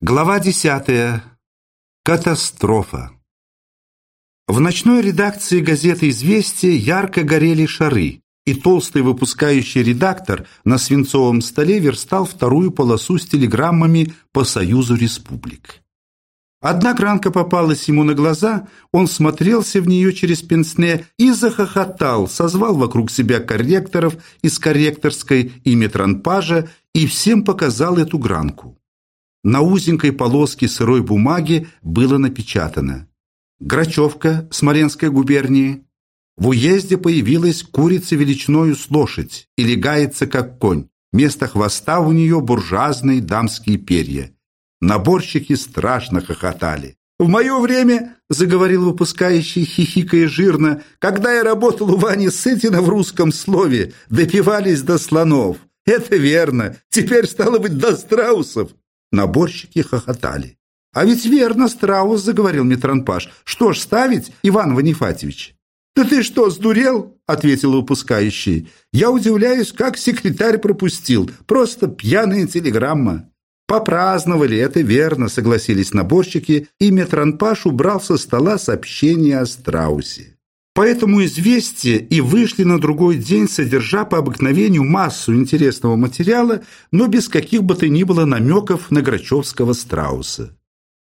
Глава десятая. Катастрофа. В ночной редакции газеты «Известия» ярко горели шары, и толстый выпускающий редактор на свинцовом столе верстал вторую полосу с телеграммами по Союзу Республик. Одна гранка попалась ему на глаза, он смотрелся в нее через пенсне и захохотал, созвал вокруг себя корректоров из корректорской и метранпажа и всем показал эту гранку. На узенькой полоске сырой бумаги было напечатано «Грачевка, Смоленской губернии. В уезде появилась курица величиною с лошадь и легается, как конь. Вместо хвоста у нее буржуазные дамские перья. Наборщики страшно хохотали. «В мое время, — заговорил выпускающий, хихикая жирно, — когда я работал у Вани Сытина в русском слове, допивались до слонов. Это верно. Теперь, стало быть, до страусов. Наборщики хохотали. «А ведь верно, Страус», — заговорил Митранпаш. «Что ж ставить, Иван Ванифатьевич?» «Да ты что, сдурел?» — ответил выпускающий. «Я удивляюсь, как секретарь пропустил. Просто пьяная телеграмма». «Попраздновали, это верно», — согласились наборщики, и Метранпаш убрал со стола сообщение о Страусе. Поэтому известия и вышли на другой день, содержа по обыкновению массу интересного материала, но без каких бы то ни было намеков на Грачевского страуса.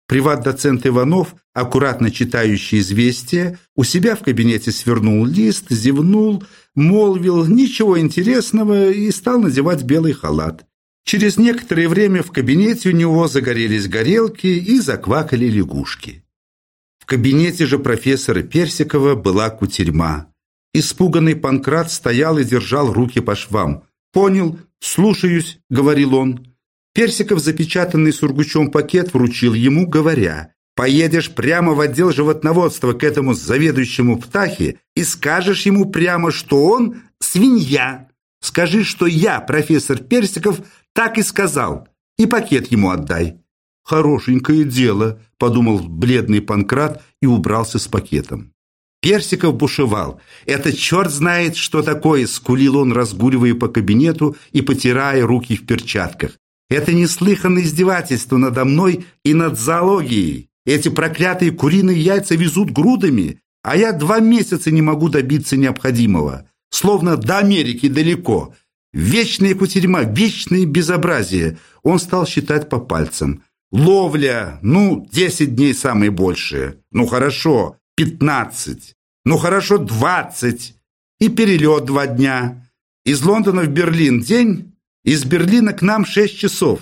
Приват-доцент Иванов, аккуратно читающий известия, у себя в кабинете свернул лист, зевнул, молвил ничего интересного и стал надевать белый халат. Через некоторое время в кабинете у него загорелись горелки и заквакали лягушки. В кабинете же профессора Персикова была кутерьма. Испуганный Панкрат стоял и держал руки по швам. «Понял, слушаюсь», — говорил он. Персиков запечатанный сургучом пакет вручил ему, говоря, «Поедешь прямо в отдел животноводства к этому заведующему птахе и скажешь ему прямо, что он свинья. Скажи, что я, профессор Персиков, так и сказал, и пакет ему отдай». «Хорошенькое дело», – подумал бледный Панкрат и убрался с пакетом. Персиков бушевал. «Это черт знает, что такое!» – скулил он, разгуливая по кабинету и потирая руки в перчатках. «Это неслыханное издевательство надо мной и над зоологией. Эти проклятые куриные яйца везут грудами, а я два месяца не могу добиться необходимого. Словно до Америки далеко. Вечная кутерьма, вечное безобразие!» Он стал считать по пальцам – Ловля, ну, 10 дней самые большие. Ну, хорошо, 15. Ну, хорошо, 20. И перелет два дня. Из Лондона в Берлин день, из Берлина к нам 6 часов.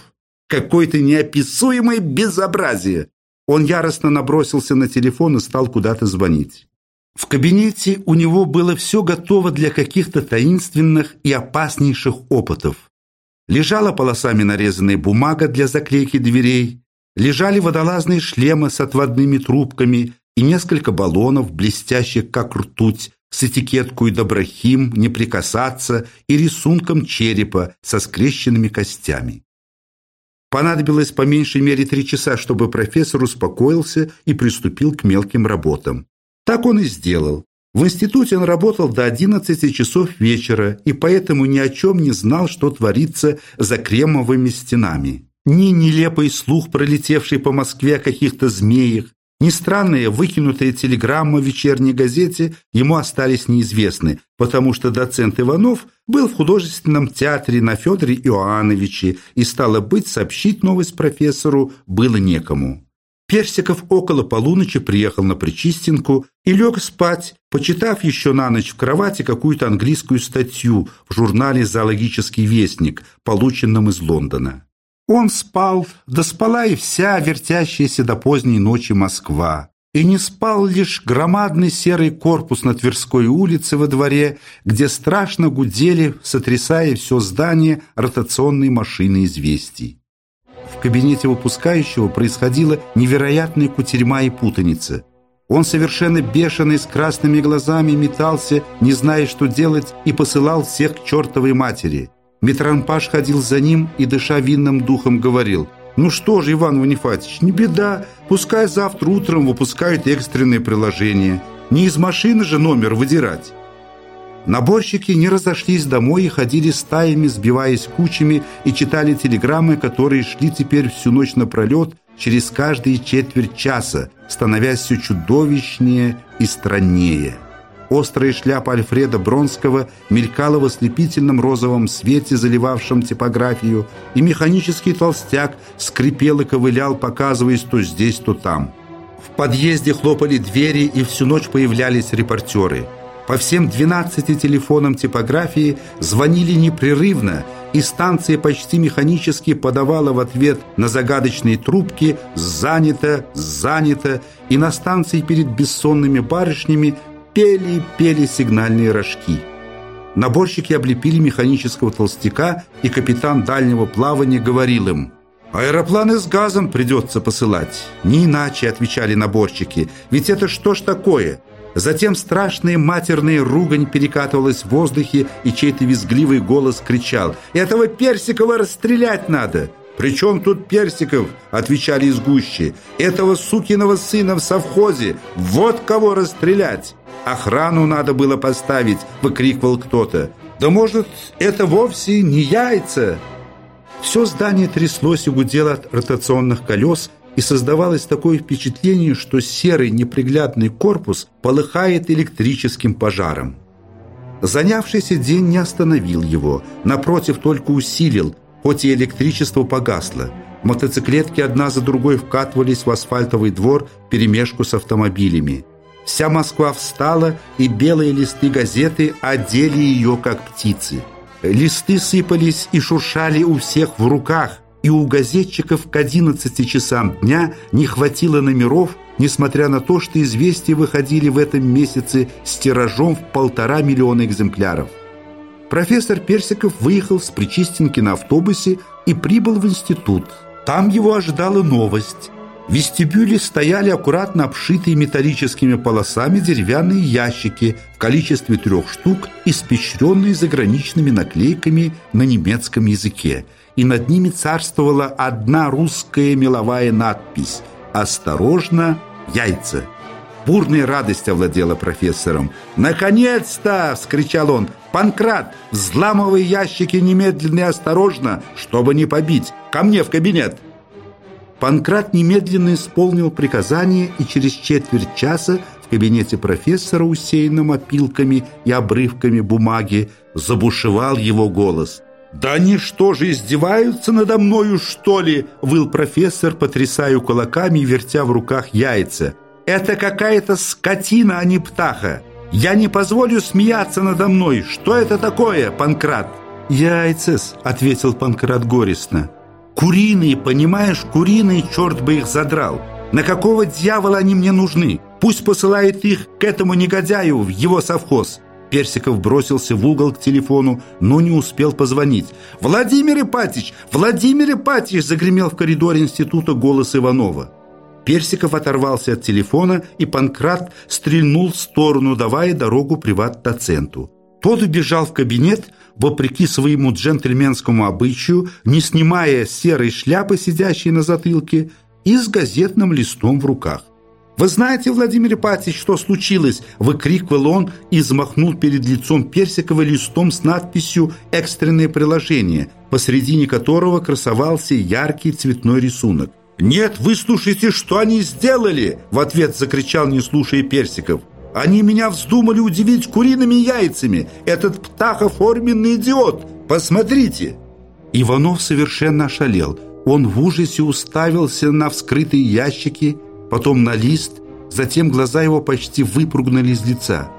Какое-то неописуемое безобразие. Он яростно набросился на телефон и стал куда-то звонить. В кабинете у него было все готово для каких-то таинственных и опаснейших опытов. Лежала полосами нарезанная бумага для заклейки дверей, лежали водолазные шлемы с отводными трубками и несколько баллонов, блестящих как ртуть, с этикеткой «Доброхим», «Не прикасаться» и рисунком черепа со скрещенными костями. Понадобилось по меньшей мере три часа, чтобы профессор успокоился и приступил к мелким работам. Так он и сделал. В институте он работал до 11 часов вечера и поэтому ни о чем не знал, что творится за кремовыми стенами. Ни нелепый слух, пролетевший по Москве о каких-то змеях, ни странная выкинутая телеграмма в вечерней газете ему остались неизвестны, потому что доцент Иванов был в художественном театре на Федоре Иоанновиче, и, стало быть, сообщить новость профессору было некому. Персиков около полуночи приехал на Причистинку и лег спать, почитав еще на ночь в кровати какую-то английскую статью в журнале «Зоологический вестник», полученном из Лондона. Он спал, да спала и вся вертящаяся до поздней ночи Москва. И не спал лишь громадный серый корпус на Тверской улице во дворе, где страшно гудели, сотрясая все здание ротационной машины известий. В кабинете выпускающего происходила невероятная кутерьма и путаница. Он совершенно бешеный, с красными глазами метался, не зная, что делать, и посылал всех к чертовой матери. Митранпаш ходил за ним и, дыша винным духом, говорил «Ну что же, Иван Ванифатьевич, не беда, пускай завтра утром выпускают экстренное приложение. Не из машины же номер выдирать». Наборщики не разошлись домой и ходили стаями, сбиваясь кучами, и читали телеграммы, которые шли теперь всю ночь напролет, через каждые четверть часа, становясь все чудовищнее и страннее. Острая шляпа Альфреда Бронского мелькала в ослепительном розовом свете, заливавшем типографию, и механический толстяк скрипел и ковылял, показываясь то здесь, то там. В подъезде хлопали двери, и всю ночь появлялись репортеры – по всем 12 телефонам типографии звонили непрерывно, и станция почти механически подавала в ответ на загадочные трубки «занято», «занято», и на станции перед бессонными барышнями пели и пели сигнальные рожки. Наборщики облепили механического толстяка, и капитан дальнего плавания говорил им «Аэропланы с газом придется посылать». «Не иначе», — отвечали наборщики, «ведь это что ж такое?» Затем страшная матерная ругань перекатывалась в воздухе, и чей-то визгливый голос кричал «Этого Персикова расстрелять надо!» «При чем тут Персиков?» – отвечали из гущи. «Этого сукиного сына в совхозе! Вот кого расстрелять!» «Охрану надо было поставить!» – выкрикивал кто-то. «Да может, это вовсе не яйца?» Все здание тряслось и гудело от ротационных колес – и создавалось такое впечатление, что серый неприглядный корпус полыхает электрическим пожаром. Занявшийся день не остановил его, напротив, только усилил, хоть и электричество погасло. Мотоциклетки одна за другой вкатывались в асфальтовый двор перемешку с автомобилями. Вся Москва встала, и белые листы газеты одели ее, как птицы. Листы сыпались и шуршали у всех в руках, и у газетчиков к 11 часам дня не хватило номеров, несмотря на то, что известия выходили в этом месяце с тиражом в полтора миллиона экземпляров. Профессор Персиков выехал с Причистенки на автобусе и прибыл в институт. Там его ожидала новость. В вестибюле стояли аккуратно обшитые металлическими полосами деревянные ящики в количестве трех штук, испещренные заграничными наклейками на немецком языке – и над ними царствовала одна русская меловая надпись «Осторожно, яйца». Бурная радость овладела профессором. «Наконец-то!» — вскричал он. «Панкрат, взламывай ящики немедленно и осторожно, чтобы не побить. Ко мне в кабинет!» Панкрат немедленно исполнил приказание, и через четверть часа в кабинете профессора, усеянном опилками и обрывками бумаги, забушевал его голос – «Да они что же, издеваются надо мною, что ли?» – выл профессор, потрясая кулаками и вертя в руках яйца. «Это какая-то скотина, а не птаха! Я не позволю смеяться надо мной! Что это такое, Панкрат?» «Яйцес», – ответил Панкрат горестно. «Куриные, понимаешь, куриные, черт бы их задрал! На какого дьявола они мне нужны? Пусть посылает их к этому негодяю в его совхоз!» Персиков бросился в угол к телефону, но не успел позвонить. «Владимир Ипатич! Владимир Ипатич!» загремел в коридоре института голос Иванова. Персиков оторвался от телефона, и Панкрат стрельнул в сторону, давая дорогу приват-доценту. Тот убежал в кабинет, вопреки своему джентльменскому обычаю, не снимая серой шляпы, сидящей на затылке, и с газетным листом в руках. «Вы знаете, Владимир Ипатьевич, что случилось?» – выкрикивал он и взмахнул перед лицом Персикова листом с надписью «Экстренное приложение», посредине которого красовался яркий цветной рисунок. «Нет, вы слушайте, что они сделали!» – в ответ закричал, не слушая Персиков. «Они меня вздумали удивить куриными яйцами! Этот птахов форменный идиот! Посмотрите!» Иванов совершенно ошалел. Он в ужасе уставился на вскрытые ящики – потом на лист, затем глаза его почти выпрыгнули из лица.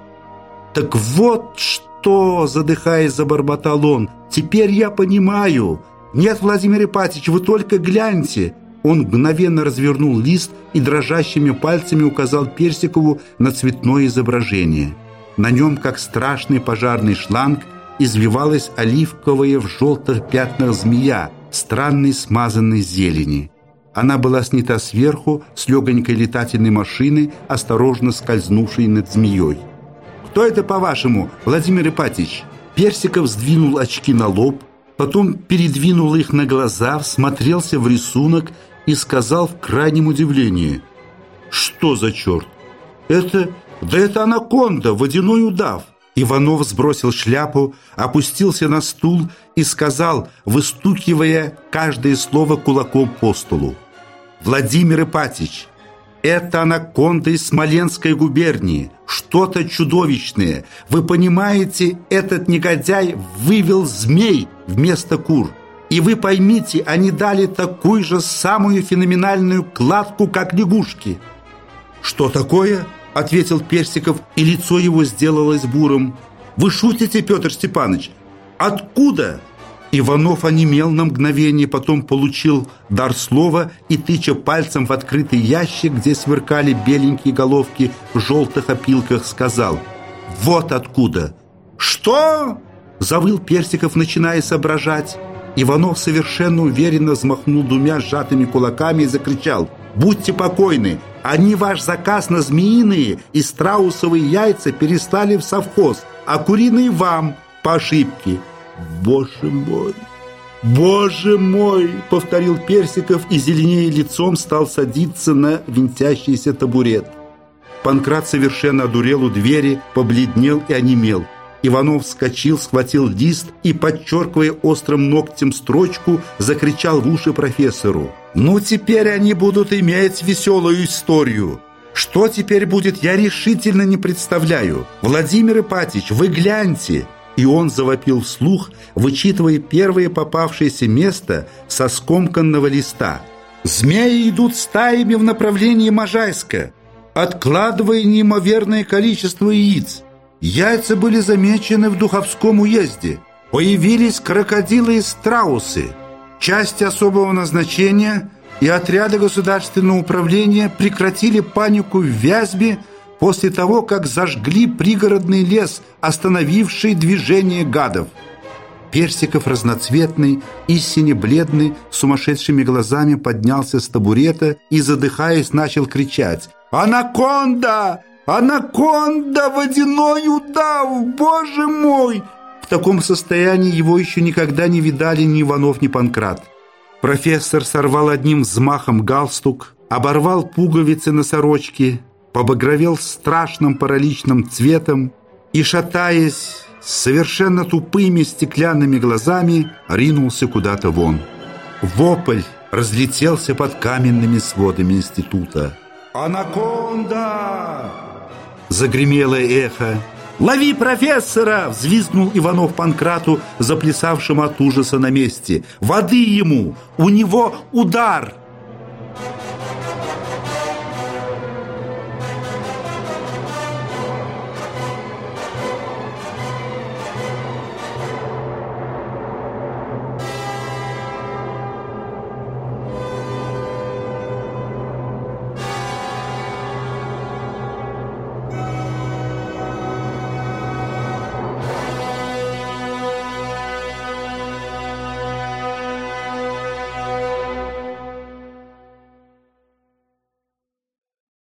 «Так вот что!» – задыхаясь, забормотал он. «Теперь я понимаю! Нет, Владимир Ипатьевич, вы только гляньте!» Он мгновенно развернул лист и дрожащими пальцами указал Персикову на цветное изображение. На нем, как страшный пожарный шланг, извивалась оливковая в желтых пятнах змея, странной смазанной зелени. Она была снята сверху с легонькой летательной машины, осторожно скользнувшей над змеей. «Кто это, по-вашему, Владимир Ипатич?» Персиков сдвинул очки на лоб, потом передвинул их на глаза, всмотрелся в рисунок и сказал в крайнем удивлении. «Что за черт? Это... Да это анаконда, водяной удав. Иванов сбросил шляпу, опустился на стул и сказал, выстукивая каждое слово кулаком по столу. «Владимир Ипатич, это анаконда из Смоленской губернии, что-то чудовищное. Вы понимаете, этот негодяй вывел змей вместо кур. И вы поймите, они дали такую же самую феноменальную кладку, как лягушки». «Что такое?» – ответил Персиков, и лицо его сделалось бурым. «Вы шутите, Петр Степанович? Откуда?» Иванов онемел на мгновение, потом получил дар слова и, тыча пальцем в открытый ящик, где сверкали беленькие головки в желтых опилках, сказал «Вот откуда!» «Что?» – завыл Персиков, начиная соображать. Иванов совершенно уверенно взмахнул двумя сжатыми кулаками и закричал «Будьте покойны! Они ваш заказ на змеиные и страусовые яйца перестали в совхоз, а куриные вам по ошибке». «Боже мой! Боже мой!» — повторил Персиков и зеленее лицом стал садиться на винтящийся табурет. Панкрат совершенно одурел у двери, побледнел и онемел. Иванов вскочил, схватил лист и, подчеркивая острым ногтем строчку, закричал в уши профессору. «Ну, теперь они будут иметь веселую историю!» Что теперь будет, я решительно не представляю. Владимир Ипатич, вы гляньте!» И он завопил вслух, вычитывая первое попавшееся место со скомканного листа. «Змеи идут стаями в направлении Можайска, откладывая неимоверное количество яиц. Яйца были замечены в Духовском уезде. Появились крокодилы и страусы. Части особого назначения и отряды государственного управления прекратили панику в Вязьбе после того, как зажгли пригородный лес, остановивший движение гадов. Персиков разноцветный, истине бледный, с сумасшедшими глазами поднялся с табурета и, задыхаясь, начал кричать «Анаконда! «Анаконда! Водяной удав! Боже мой!» В таком состоянии его еще никогда не видали ни Иванов, ни Панкрат. Профессор сорвал одним взмахом галстук, оборвал пуговицы на сорочке, побагровел страшным параличным цветом и, шатаясь, с совершенно тупыми стеклянными глазами, ринулся куда-то вон. Вопль разлетелся под каменными сводами института. «Анаконда!» Загремело эхо. «Лови профессора!» — взвизгнул Иванов Панкрату, заплясавшим от ужаса на месте. «Воды ему! У него удар!»